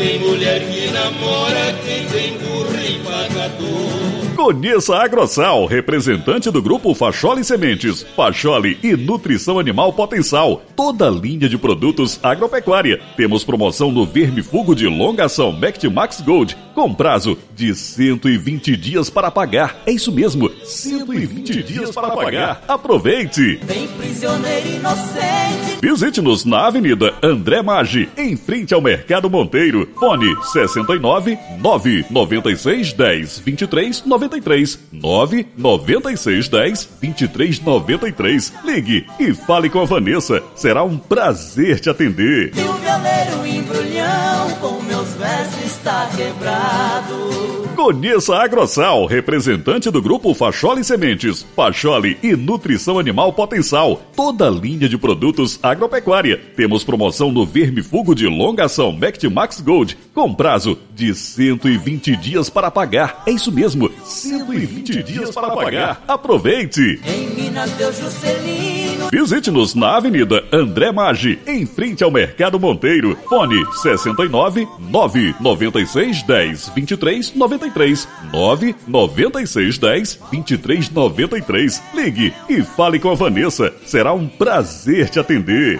tem mulher que namora, quem tem burro e pagador. Conheça a Agrosal, representante do grupo Facholi Sementes, Facholi e Nutrição Animal Potencial. Toda linha de produtos agropecuária. Temos promoção no vermifugo de longa ação Mect Max Gold, com prazo de 120 dias para pagar. É isso mesmo, 120 dias para pagar. Aproveite! Tem prisioneiro inocente. Visite-nos na Avenida André Maggi, em frente ao Mercado Monteiro. Fone 69 996 10 23 93 996 10 23 93. Ligue e fale com a Vanessa. Será um prazer te atender. E o violeiro embrulhão com meus versos está quebrado. Conheça a Agrosal, representante do grupo Facholi Sementes, Facholi e Nutrição Animal Potencial. Toda linha de produtos agropecuária. Temos promoção no vermifugo de longa ação Mect Max Gold, com prazo de 120 dias para pagar. É isso mesmo, 120 dias para pagar. Aproveite! Em Minas deu Juscelino. Visite-nos na Avenida André Maggi, em frente ao Mercado Monteiro. Fone 69 996 10 23 93 996 10 23 93. Ligue e fale com a Vanessa. Será um prazer te atender.